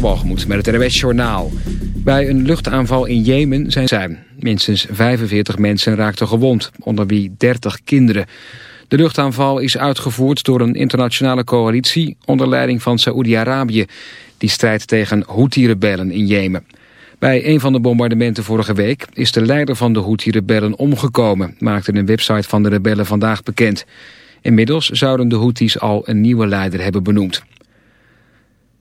Met het RWS Journaal. Bij een luchtaanval in Jemen zijn zij. Minstens 45 mensen raakten gewond, onder wie 30 kinderen. De luchtaanval is uitgevoerd door een internationale coalitie... onder leiding van Saoedi-Arabië. Die strijdt tegen Houthi-rebellen in Jemen. Bij een van de bombardementen vorige week is de leider van de Houthi-rebellen omgekomen... maakte een website van de rebellen vandaag bekend. Inmiddels zouden de Houthis al een nieuwe leider hebben benoemd.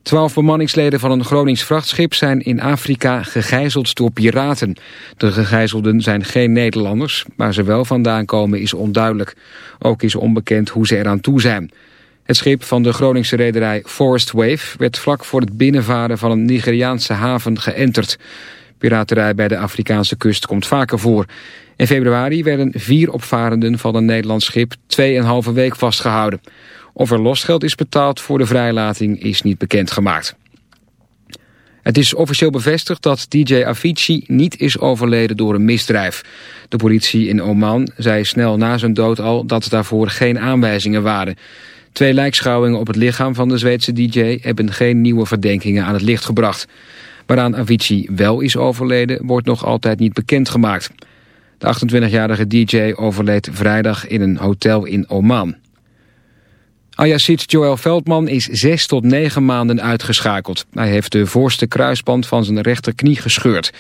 Twaalf bemanningsleden van een Gronings vrachtschip zijn in Afrika gegijzeld door piraten. De gegijzelden zijn geen Nederlanders, maar ze wel vandaan komen is onduidelijk. Ook is onbekend hoe ze eraan toe zijn. Het schip van de Groningse rederij Forest Wave werd vlak voor het binnenvaren van een Nigeriaanse haven geënterd. Piraterij bij de Afrikaanse kust komt vaker voor. In februari werden vier opvarenden van een Nederlands schip 2,5 week vastgehouden. Of er losgeld is betaald voor de vrijlating is niet bekendgemaakt. Het is officieel bevestigd dat DJ Avicii niet is overleden door een misdrijf. De politie in Oman zei snel na zijn dood al dat daarvoor geen aanwijzingen waren. Twee lijkschouwingen op het lichaam van de Zweedse DJ hebben geen nieuwe verdenkingen aan het licht gebracht. Waaraan Avicii wel is overleden wordt nog altijd niet bekendgemaakt. De 28-jarige DJ overleed vrijdag in een hotel in Oman. Ayacid Joel Veldman is zes tot negen maanden uitgeschakeld. Hij heeft de voorste kruisband van zijn rechterknie gescheurd.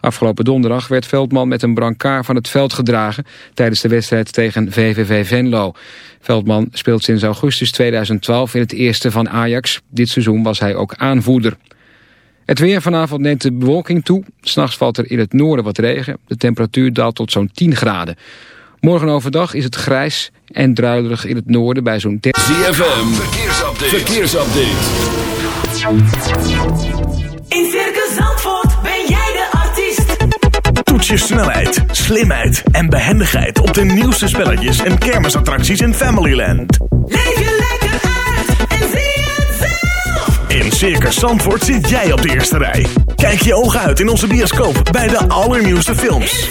Afgelopen donderdag werd Veldman met een brancard van het veld gedragen... tijdens de wedstrijd tegen VVV Venlo. Veldman speelt sinds augustus 2012 in het eerste van Ajax. Dit seizoen was hij ook aanvoerder. Het weer vanavond neemt de bewolking toe. S'nachts valt er in het noorden wat regen. De temperatuur daalt tot zo'n 10 graden. Morgen overdag is het grijs en druilerig in het noorden bij zo'n... ZFM, verkeersupdate. verkeersupdate. In Circus Zandvoort ben jij de artiest. Toets je snelheid, slimheid en behendigheid op de nieuwste spelletjes en kermisattracties in Familyland. Leef je lekker uit en zie het zelf. In Circus Zandvoort zit jij op de eerste rij. Kijk je ogen uit in onze bioscoop bij de allernieuwste In films.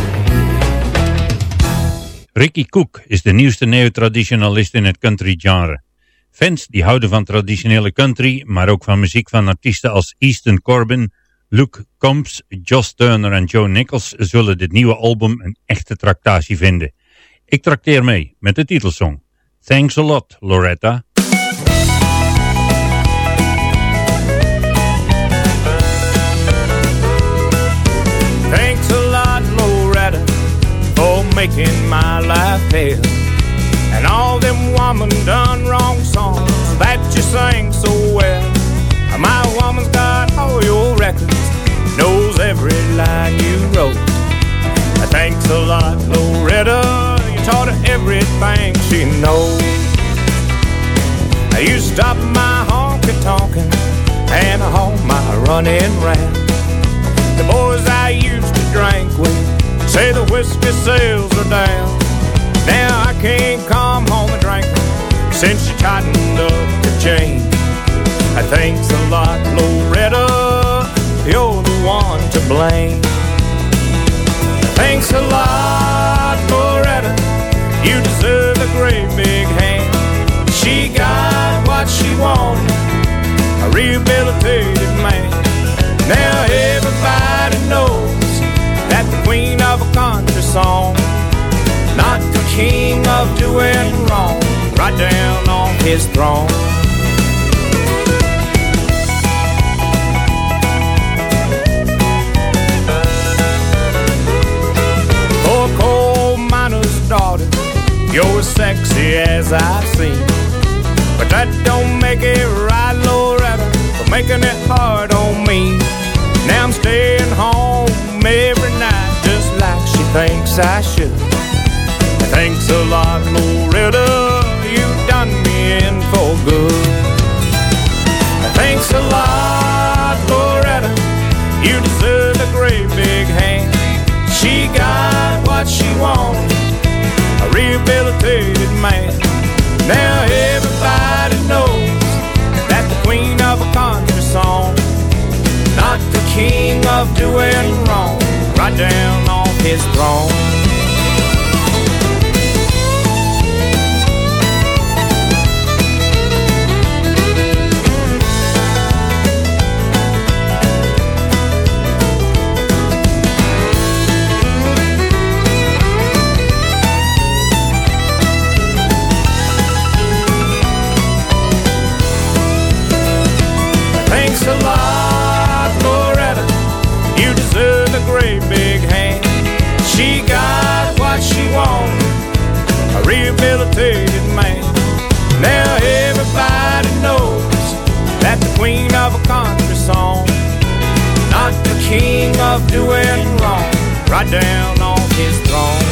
Ricky Cook is de nieuwste neotraditionalist in het country genre. Fans die houden van traditionele country, maar ook van muziek van artiesten als Easton Corbin, Luke Combs, Joss Turner en Joe Nichols zullen dit nieuwe album een echte tractatie vinden. Ik trakteer mee met de titelsong. Thanks a lot, Loretta. Making my life hell. And all them woman done wrong songs that you sing so well. My woman's got all your records, knows every line you wrote. Thanks a lot, Loretta, you taught her everything she knows. You stopped my honky tonkin' and all my running round. The boys I used to drink with Say the whiskey sales are down. Now I can't come home and drink since you tightened up the chain. I thanks a lot, Loretta. You're the one to blame. Thanks a lot, Loretta. You deserve a great big hand. She got what she wanted, a rehabilitated man. Now song. Not the king of doing wrong, right down on his throne. Poor coal miner's daughter, you're as sexy as I've seen. But that don't make it right, Loretta, for making it hard on me. Now I'm staying home thinks I should. Thanks a lot, Loretta, you've done me in for good. Thanks a lot, Loretta, you deserve a great big hand. She got what she wanted, a rehabilitated man. Now everybody knows that the queen of a country song, not the king of doing wrong, right down off his throne. King of doing wrong, right down off his throne.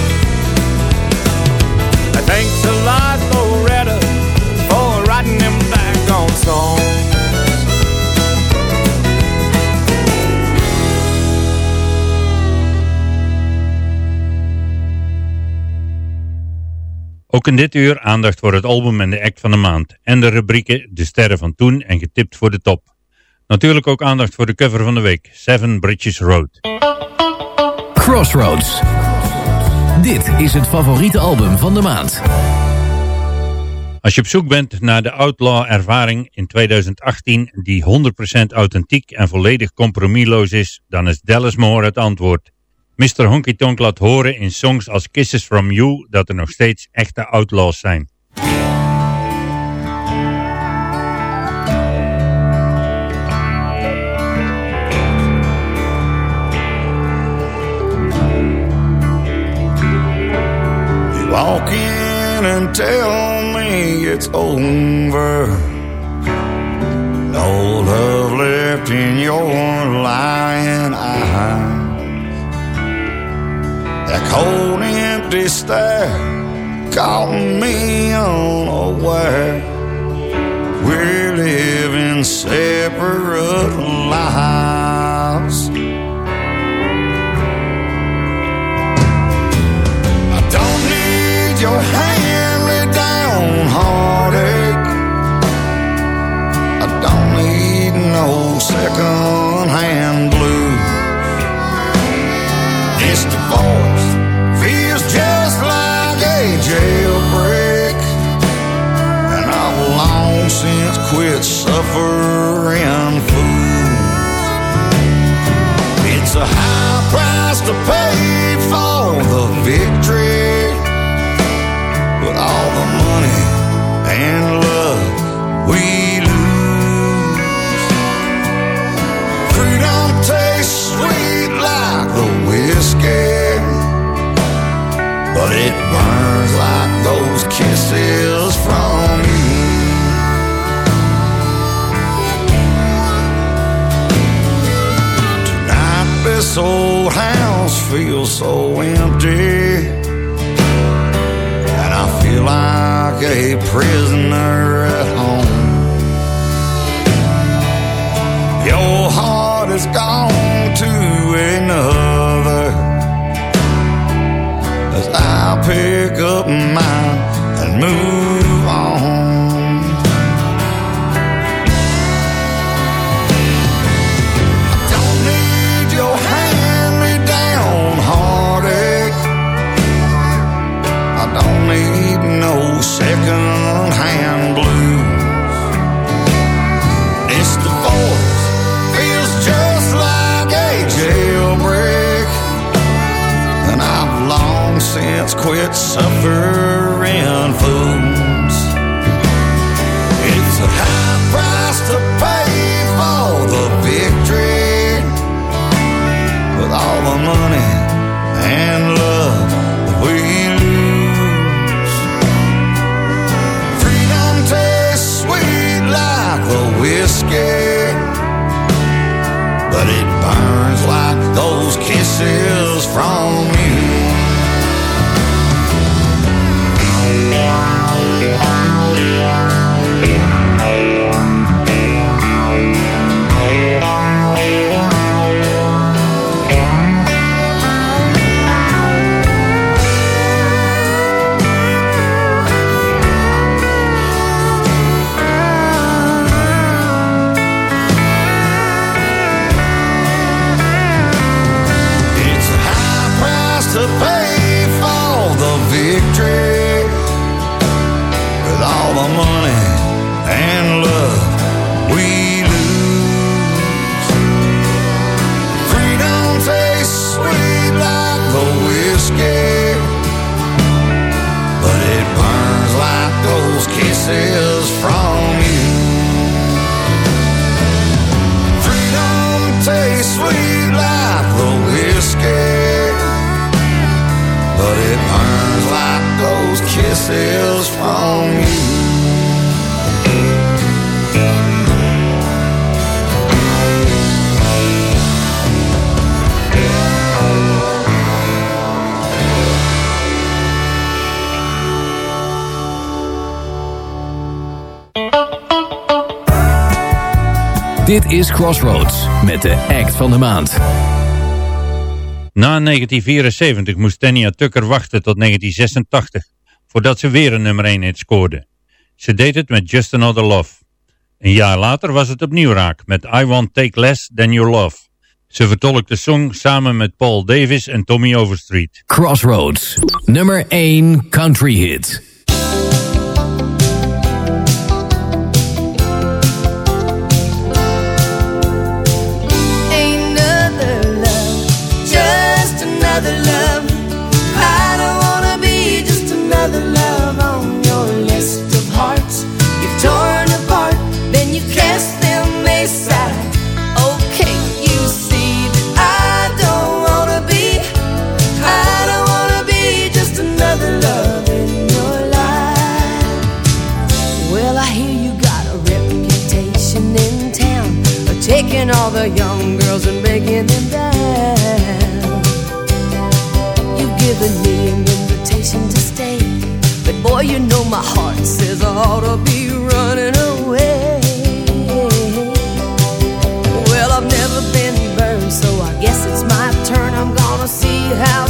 Thanks a lot, Loretta, for writing them daggone songs. Ook in dit uur aandacht voor het album en de act van de maand. En de rubrieken De Sterren van Toen en Getipt voor de Top. Natuurlijk ook aandacht voor de cover van de week. Seven Bridges Road. Crossroads. Dit is het favoriete album van de maand. Als je op zoek bent naar de outlaw ervaring in 2018 die 100% authentiek en volledig compromisloos is, dan is Dallas Moore het antwoord. Mr. Honky Tonk laat horen in songs als Kisses From You dat er nog steeds echte outlaws zijn. Walk in and tell me it's over. No love left in your lying eyes. That cold, empty stare caught me unaware. We're living separate lives. Quit suffering fools. It's a high price to pay this old house feels so empty, and I feel like a prisoner at home. Your heart has gone to another as I pick up mine and move quit suffering fools. It's a high price to pay for the victory, with all the money and love we lose. Freedom tastes sweet like the whiskey, but it burns like those kisses. Dit is Crossroads met de act van de maand. Na 1974 moest Tanya Tucker wachten tot 1986 voordat ze weer een nummer 1 hit scoorde. Ze deed het met Just Another Love. Een jaar later was het opnieuw raak met I Want Take Less Than Your Love. Ze vertolkt de song samen met Paul Davis en Tommy Overstreet. Crossroads, nummer 1 country hit. Another love. I don't wanna be just another love on your list of hearts. You've torn apart, then you cast them aside. Okay, you see that I don't wanna be, I don't wanna be just another love in your life. Well, I hear you got a reputation in town for taking all the young girls and breaking them down. Given me an invitation to stay, but boy, you know my heart says I ought to be running away. Well, I've never been burned, so I guess it's my turn. I'm gonna see how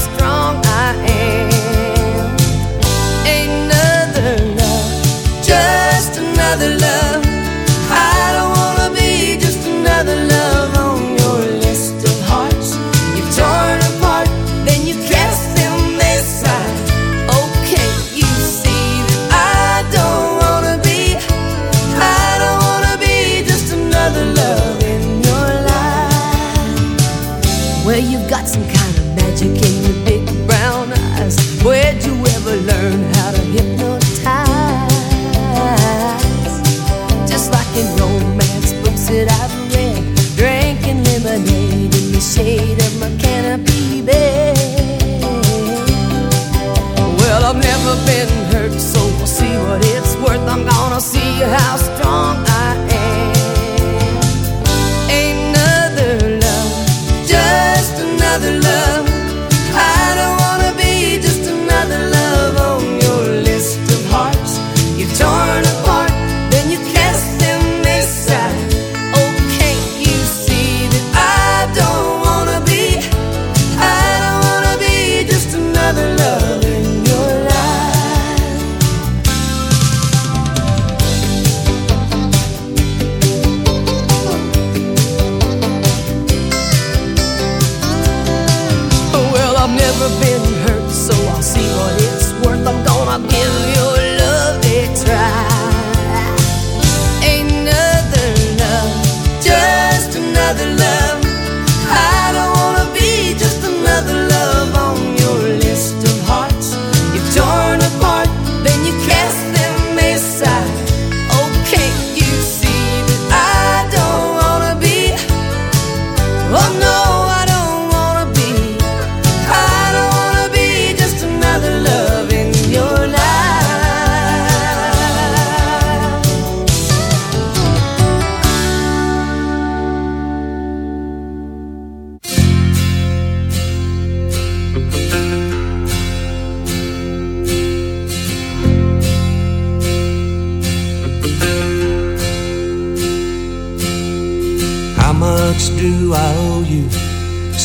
never been hurt, so I'll see what it's worth. I'm gonna give your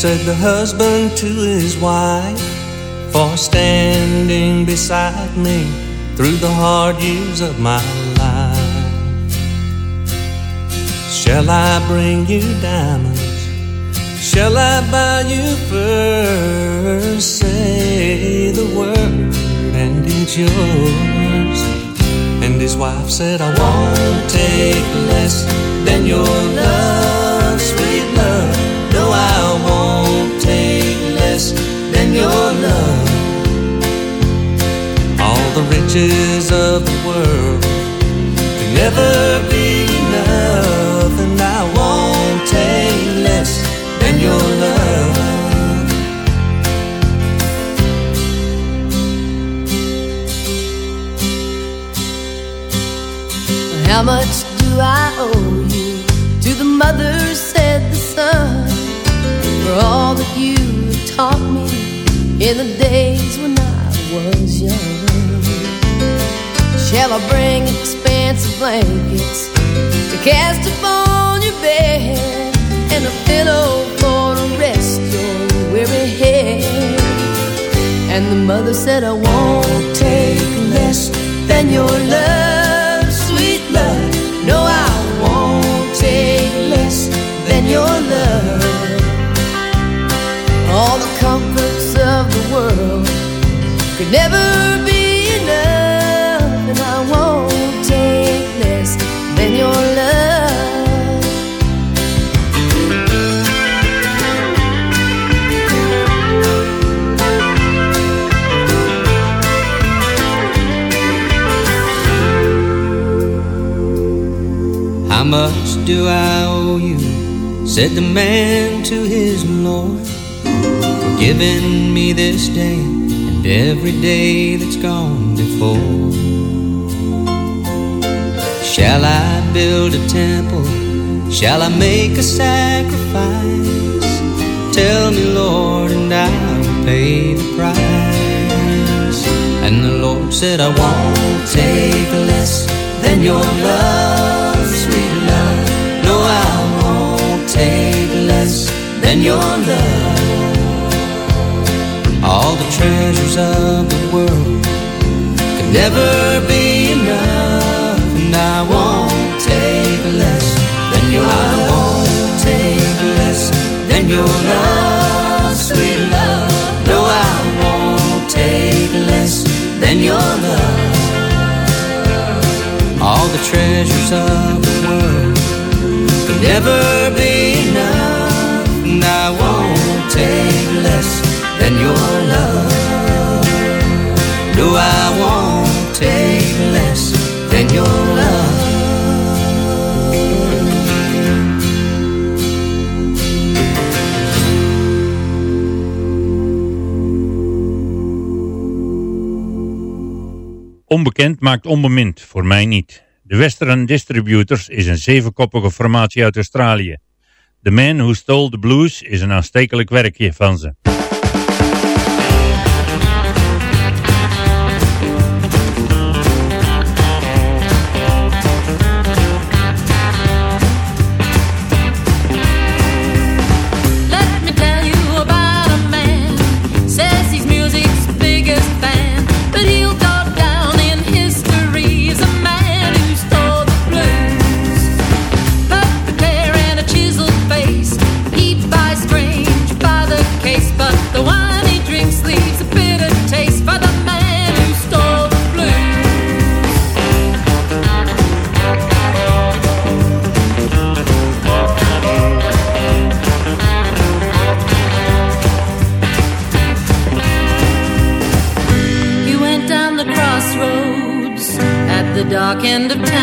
Said the husband to his wife, for standing beside me through the hard years of my life. Shall I bring you diamonds? Shall I buy you furs? Say the word and it's yours. And his wife said, I won't take less than your love, your love. All the riches of the world can never be enough, and I won't take less than your love. How much do I owe you? To the mother said the son, for all that you taught me in the days when I was young. Shall I bring expansive blankets to cast upon your bed and a pillow for to rest your weary head? And the mother said, I won't take less than your love, sweet love. No, I won't take less than your love. All the world could never be enough, and I won't take less than your love. How much do I owe you? Said the man to his Lord, giving me this day and every day that's gone before. Shall I build a temple? Shall I make a sacrifice? Tell me, Lord, and I will pay the price. And the Lord said, I won't take less than your love, sweet love. No, I won't take less than your love. All the treasures of the world could never be enough, and I won't take less than your I won't take less than your love, sweet love. No, I won't take less than your love. All the treasures of the world could never be enough, and I won't take less your love. I less than your love. Onbekend maakt onbemind, voor mij niet. De Western Distributors is een zevenkoppige formatie uit Australië. The Man Who Stole the Blues is een aanstekelijk werkje van ze. Dark town.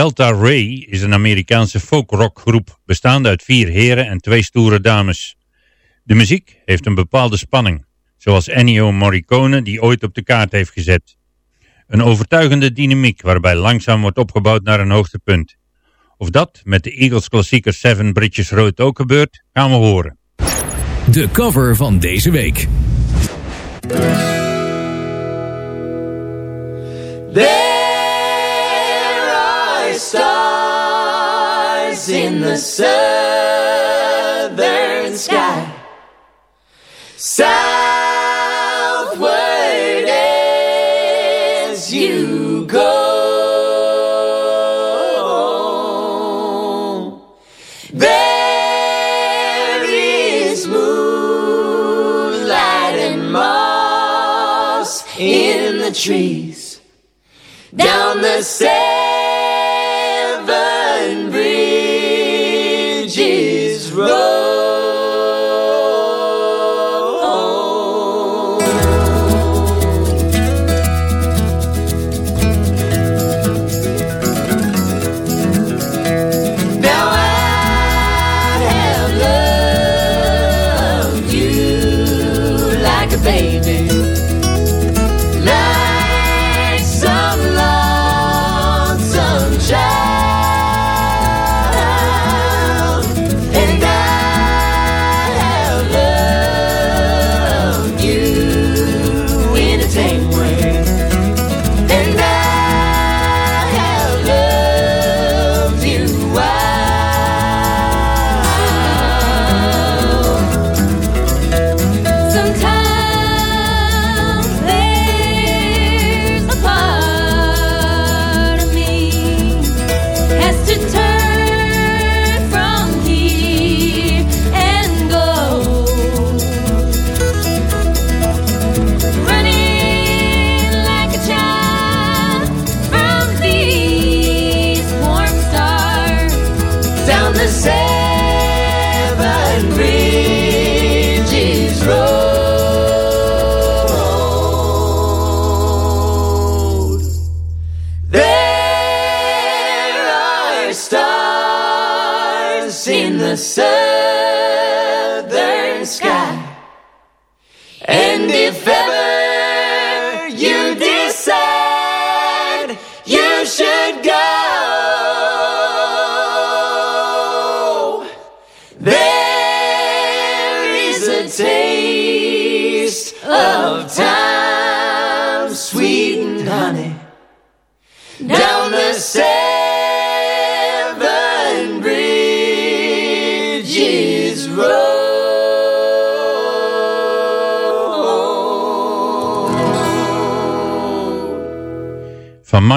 Delta Ray is een Amerikaanse folkrockgroep bestaande uit vier heren en twee stoere dames. De muziek heeft een bepaalde spanning, zoals Ennio Morricone die ooit op de kaart heeft gezet. Een overtuigende dynamiek waarbij langzaam wordt opgebouwd naar een hoogtepunt. Of dat met de Eagles klassieker Seven Bridges Road ook gebeurt, gaan we horen. De cover van deze week. in the southern sky. Southward as you go. There is moonlight and moss in the trees. Down the sand.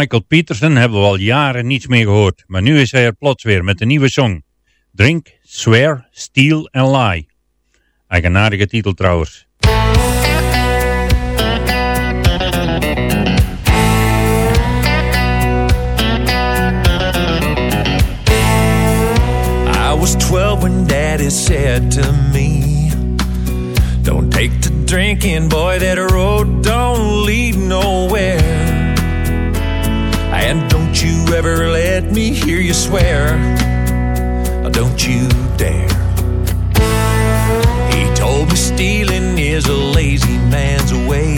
Michael Peterson hebben we al jaren niets meer gehoord, maar nu is hij er plots weer met een nieuwe song. Drink, Swear, Steal and Lie. Eigenaardige titel trouwens. I was 12 when daddy said to me, Don't take to drinking, boy, that road don't ever let me hear you swear, don't you dare. He told me stealing is a lazy man's way.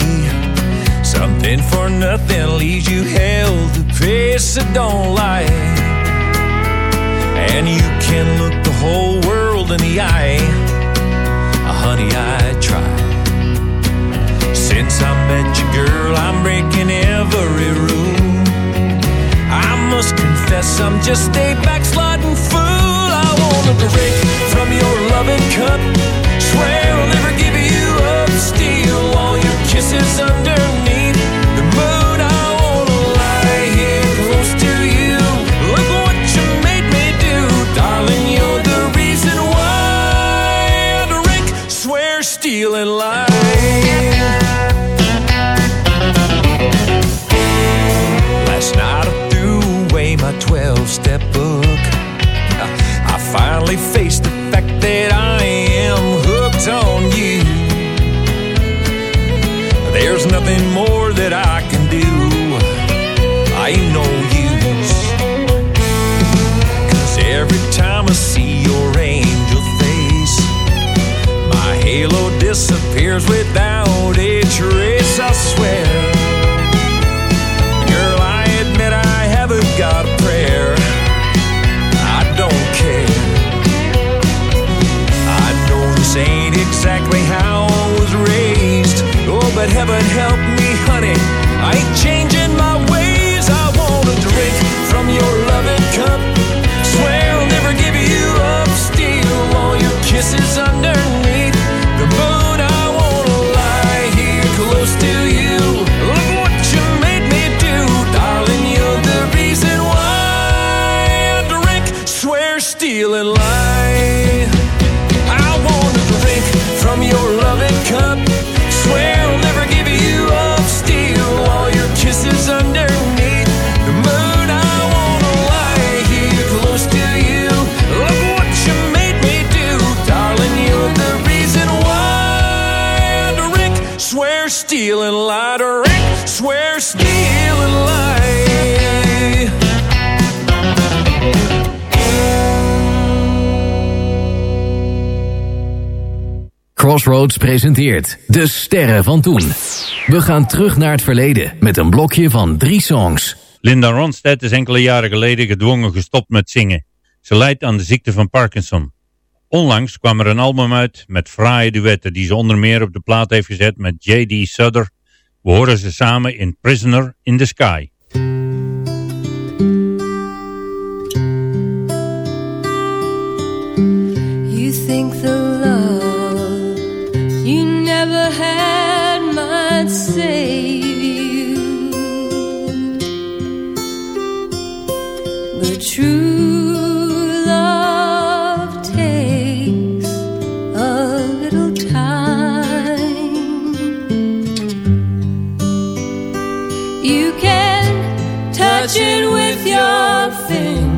Something for nothing leaves you held to pay, so don't lie. And you can look the whole world in the eye. Uh, honey, I try. Since I met you, girl, I'm breaking every rule. Must confess, I'm just a backsliding fool. I wanna drink from your loving cup. Swear I'll never give you up. Steal all your kisses underneath Nothing more that I can do. I ain't no use. Cause every time I see your angel face, my halo disappears without but heaven help me, Crossroads presenteert De Sterren van Toen. We gaan terug naar het verleden met een blokje van drie songs. Linda Ronstadt is enkele jaren geleden gedwongen gestopt met zingen. Ze lijdt aan de ziekte van Parkinson. Onlangs kwam er een album uit met fraaie duetten die ze onder meer op de plaat heeft gezet met J.D. Sutter. We horen ze samen in Prisoner in the Sky. You think the love had might save you, but true love takes a little time. You can touch it with your fingers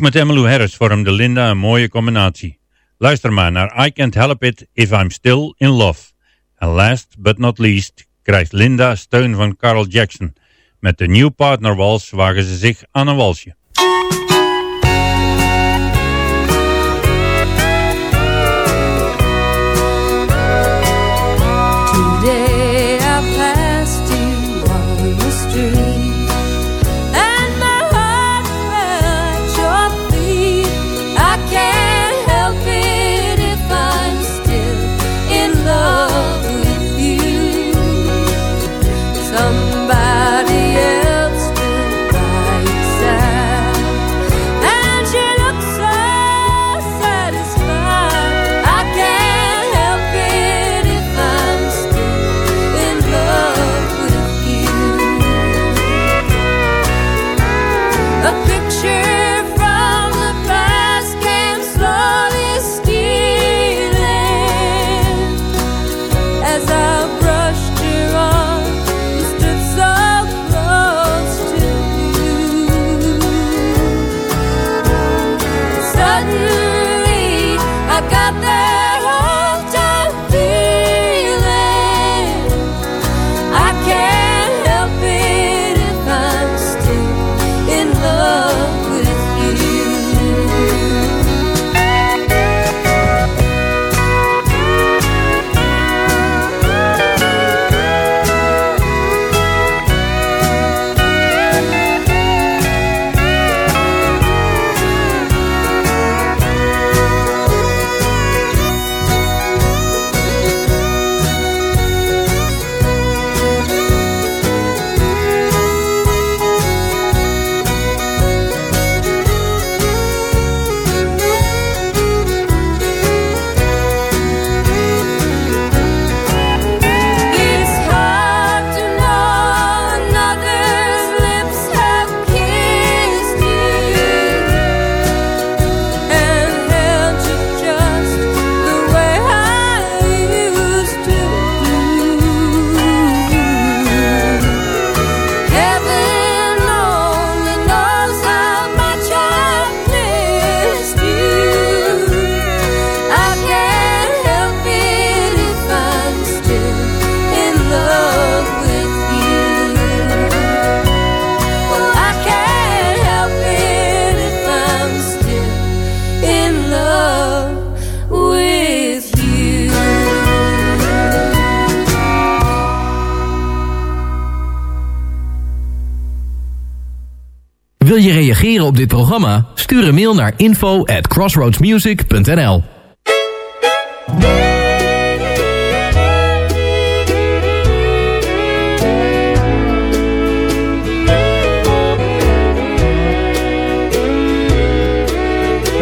Ook met Emmylou Harris vormde Linda een mooie combinatie. Luister maar naar I Can't Help It If I'm Still In Love. En last but not least krijgt Linda steun van Carl Jackson. Met de New Partner Wals wagen ze zich aan een walsje. Op dit programma? Stuur een mail naar info at crossroadsmusic.nl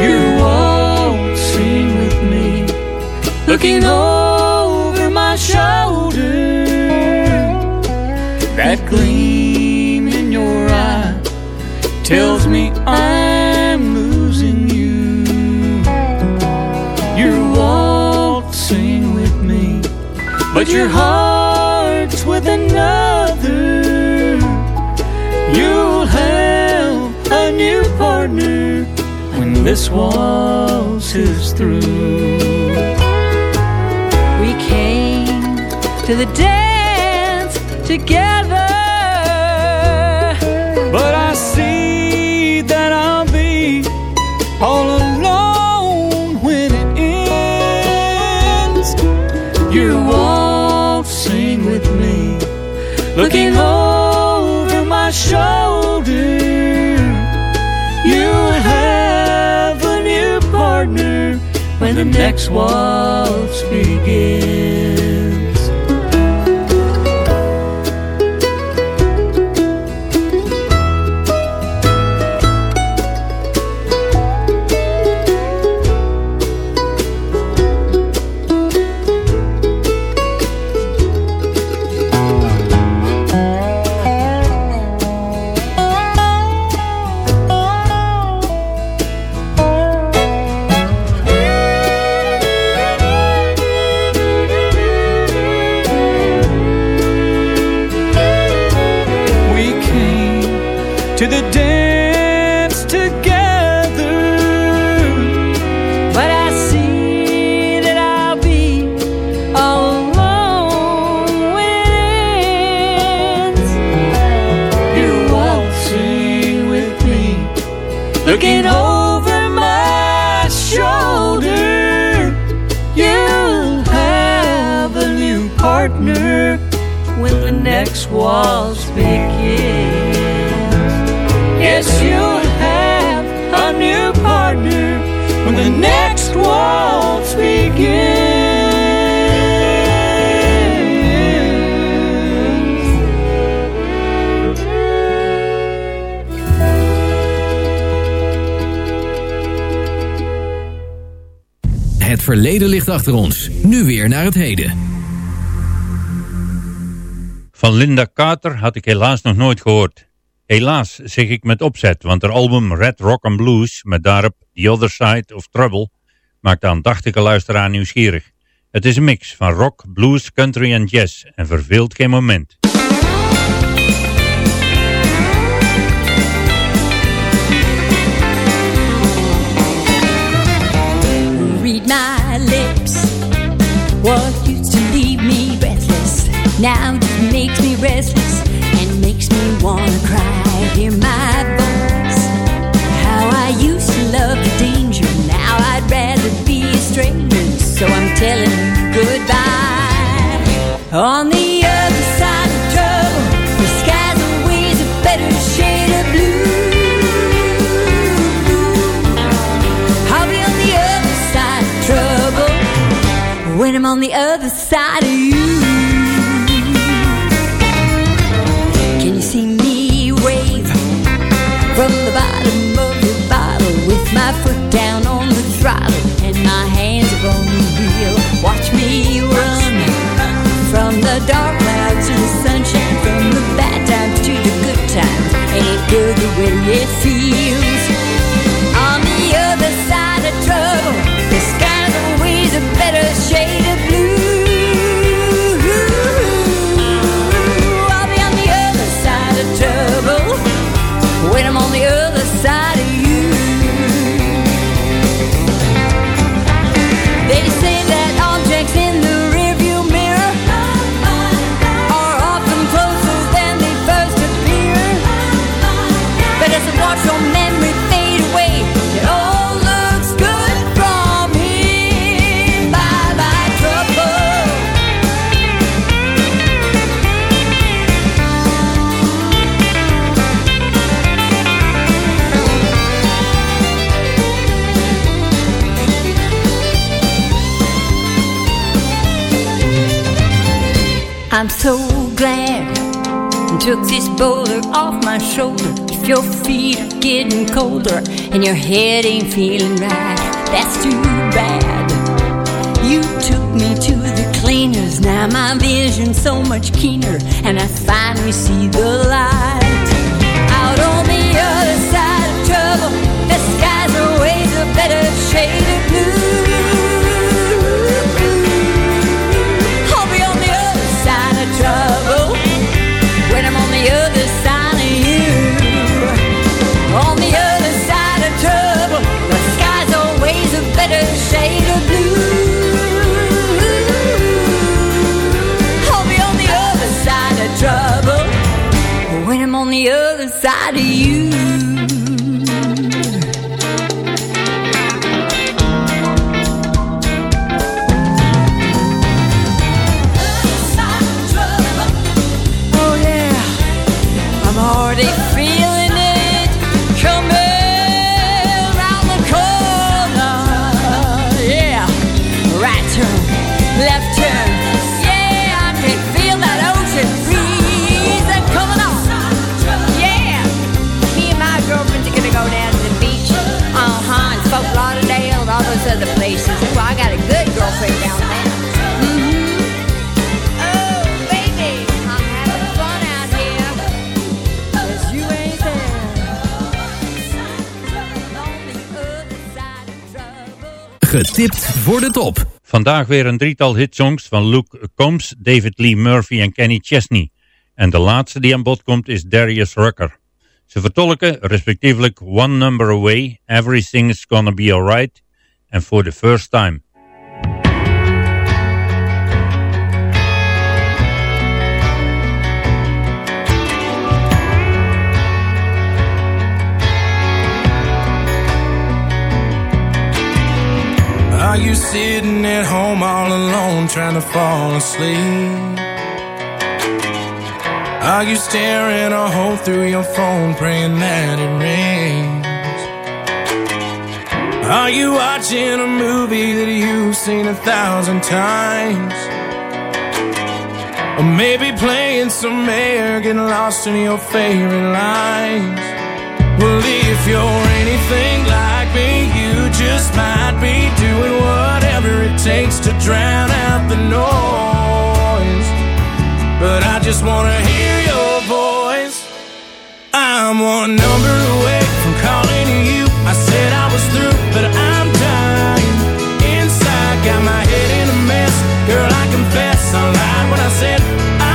You're waltzing with me, looking over my shoulder. That gleam in your eye tells me but your heart's with another. You'll have a new partner when this waltz is through. We came to the dance together, but I see that I'll be all alone when it ends. Waltzing with me, looking over my shoulder. You'll have a new partner when the next waltz begins. Verleden ligt achter ons. Nu weer naar het heden. Van Linda Carter had ik helaas nog nooit gehoord. Helaas zeg ik met opzet, want haar album Red Rock and Blues met daarop The Other Side of Trouble maakt de aandachtige luisteraar nieuwsgierig. Het is een mix van rock, blues, country en jazz en verveelt geen moment. So I'm telling goodbye. On the other side of trouble, the sky's always a better shade of blue. I'll be on the other side of trouble when I'm on the other side of you. Can you see me wave from the bottom of the bottle with my foot down on the throttle and my the dark clouds to the sunshine, from the bad times to the good times. Ain't it good the way it feels? I'm so glad I took this boulder off my shoulder. If your feet are getting colder and your head ain't feeling right, that's too bad. You took me to the cleaners, now my vision's so much keener, and I finally see the light. The other side of you. Getipt voor de top. Vandaag weer een drietal hitsongs van Luke Combs, David Lee Murphy en Kenny Chesney. En de laatste die aan bod komt is Darius Rucker. Ze vertolken respectievelijk One Number Away, Everything's Gonna Be Alright en For the First Time. Are you sitting at home all alone trying to fall asleep? Are you staring a hole through your phone praying that it rains? Are you watching a movie that you've seen a thousand times? Or maybe playing some air, getting lost in your favorite lines? Well, if you're anything like me, you just might be doing whatever it takes to drown out the noise. But I just wanna hear your voice. I'm one number away from calling you. I said I was through, but I'm dying. Inside, got my head in a mess. Girl, I confess I lied when I said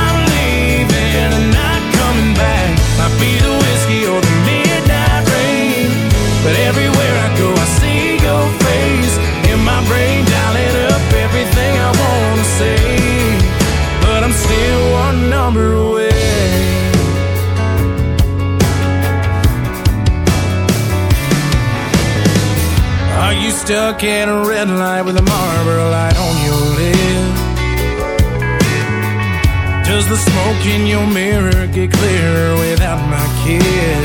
I'm leaving and not coming back. Might be the stuck at a red light with a Marlboro light on your lip? Does the smoke in your mirror get clearer without my kiss?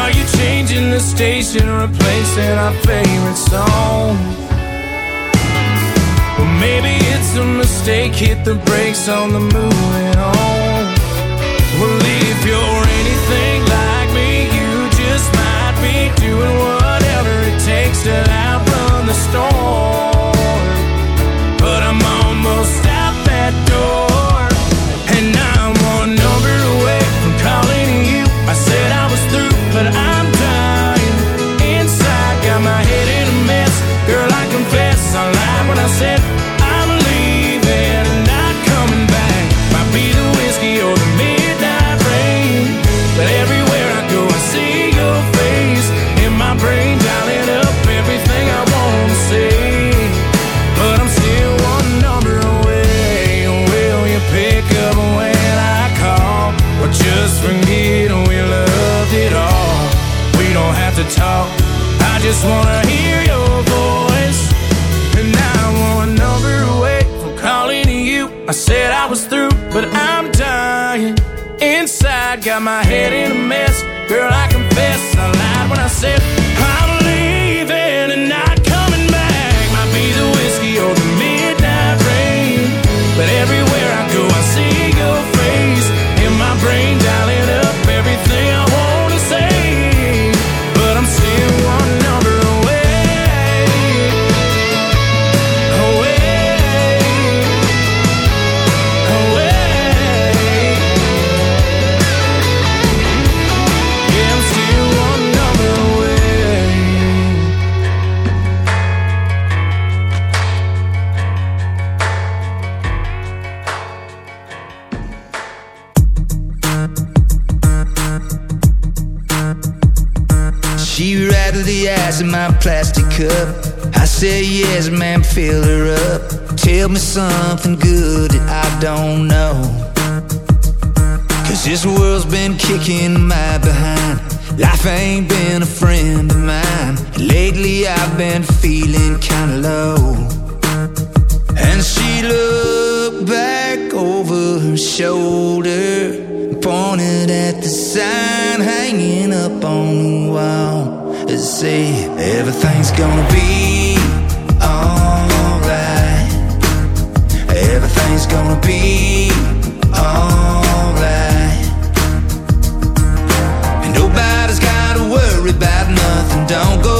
Are you changing the station, replacing our favorite song? Well, maybe it's a mistake, hit the brakes on the moving on. Well, if you're anything like me, you just might be doing whatever takes to outrun the storm. Talk. I just wanna hear your voice. And now I'm one number away from calling you. I said I was through, but I'm dying. Inside, got my head in a mess. Girl, I confess I lied when I said plastic cup. I said, yes, ma'am, fill her up. Tell me something good that I don't know. Cause this world's been kicking my behind. Life ain't been a friend of mine. Lately I've been feeling kinda low. And she looked back over her shoulder, pointed at the sign hanging up on the wall. It said, Everything's gonna be alright. Everything's gonna be alright. And nobody's gotta worry about nothing. Don't go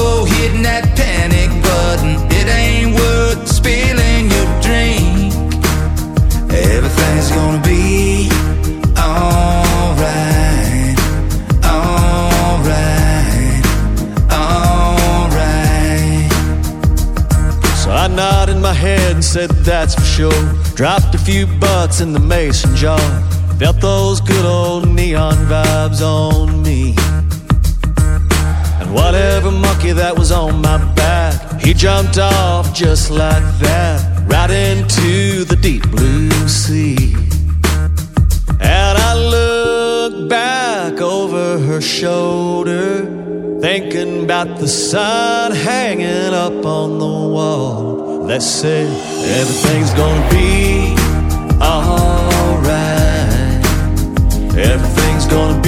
that's for sure. Dropped a few butts in the mason jar. Felt those good old neon vibes on me. And whatever monkey that was on my back, he jumped off just like that, right into the deep blue sea. And I look back over her shoulder, thinking about the sun hanging up on the wall. Let's say everything's gonna be alright. Everything's gonna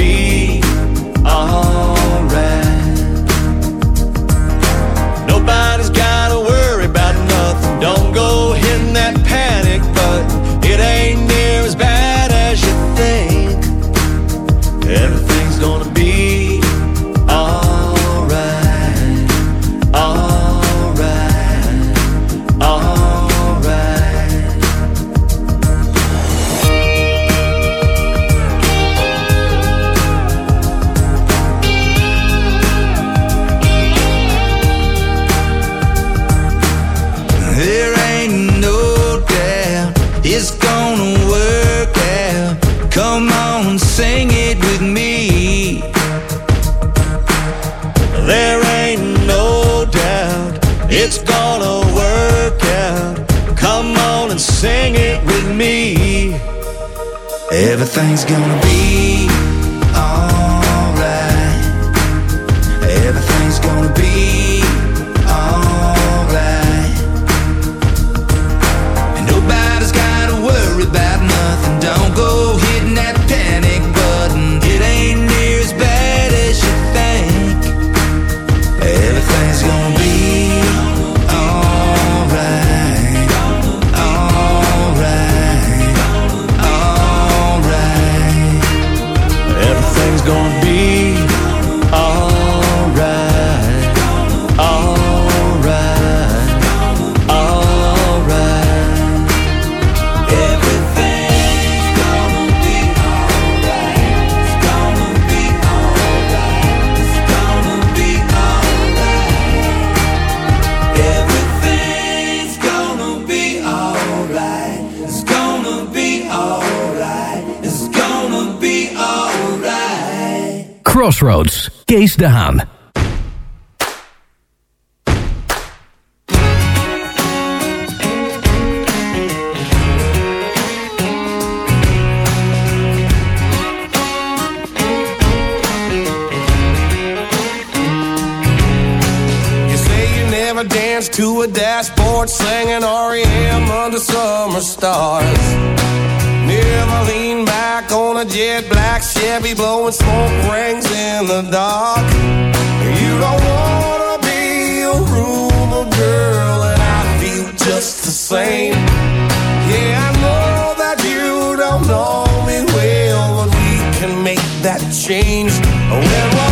Things gonna be Crossroads, Kees de Haan. to a dashboard singing REM under summer stars. I lean back on a jet black Chevy, blowing smoke rings in the dark. You don't wanna be a rumor girl, and I feel just the same. Yeah, I know that you don't know me well, but we can make that change. When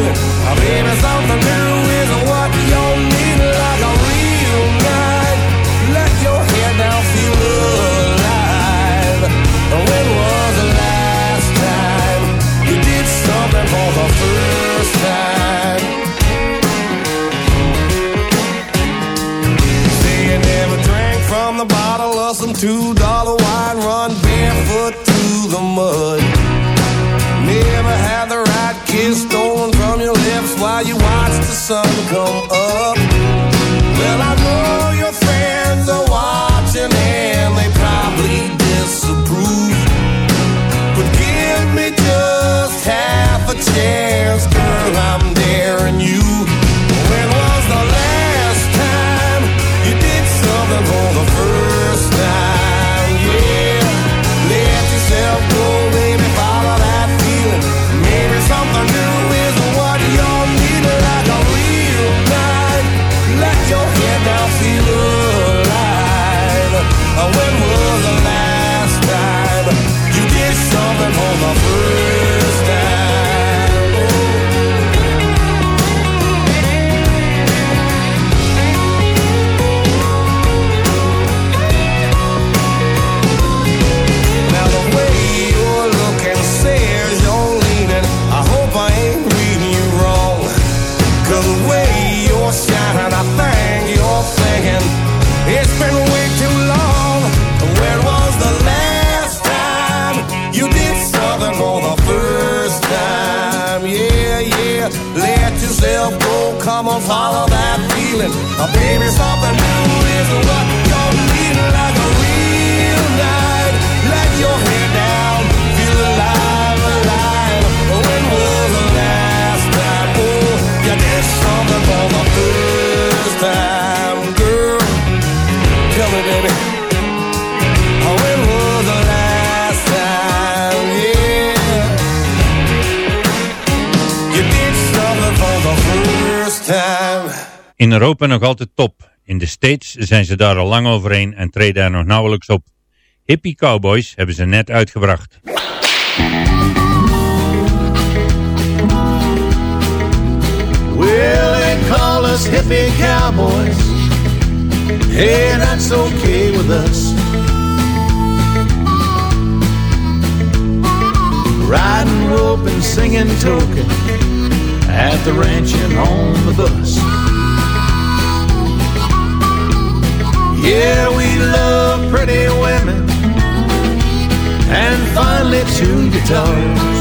Yeah. stay feeling. Uh, Europa nog altijd top. In de States zijn ze daar al lang overheen en treden er nog nauwelijks op. Hippie Cowboys hebben ze net uitgebracht. Well, they call us hippie cowboys. Hey, that's okay with us. Riding rope and singing token at the ranch and on the bus. Yeah, we love pretty women and finely tuned guitars.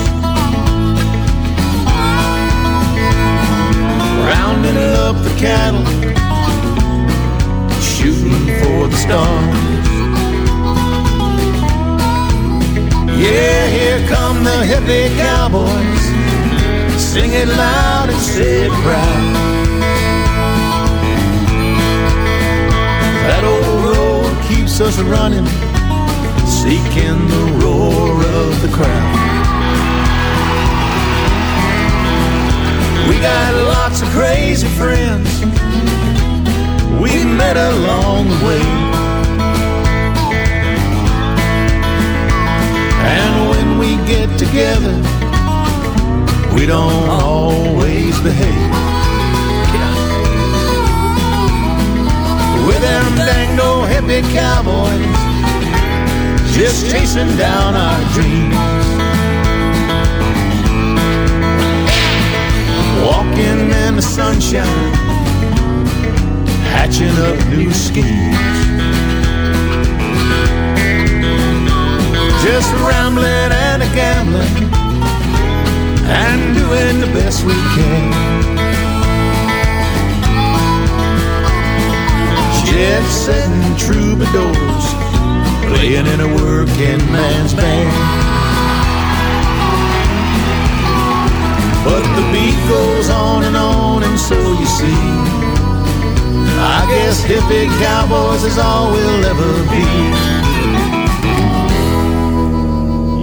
rounding up the cattle, shooting for the stars. Yeah, here come the hippie cowboys, sing it loud and say proud. That old road keeps us running, seeking the roar of the crowd. We got lots of crazy friends we met along the way. And when we get together, we don't always behave. With them dang old hippie cowboys, just chasing down our dreams. Walking in the sunshine, hatching up new schemes. Just rambling and a gambling, and doing the best we can. Jet setting troubadours, playing in a working man's band. But the beat goes on and on, and so you see. I guess hippie cowboys is all we'll ever be.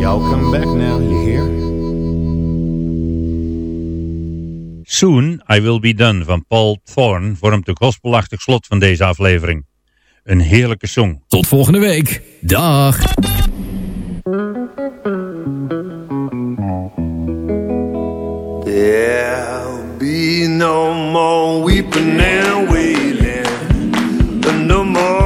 Y'all come back now, you hear? Soon I Will Be Done van Paul Thorne vormt de gospelachtig slot van deze aflevering. Een heerlijke song. Tot volgende week. Dag. There'll be no more weeping and wailing. No more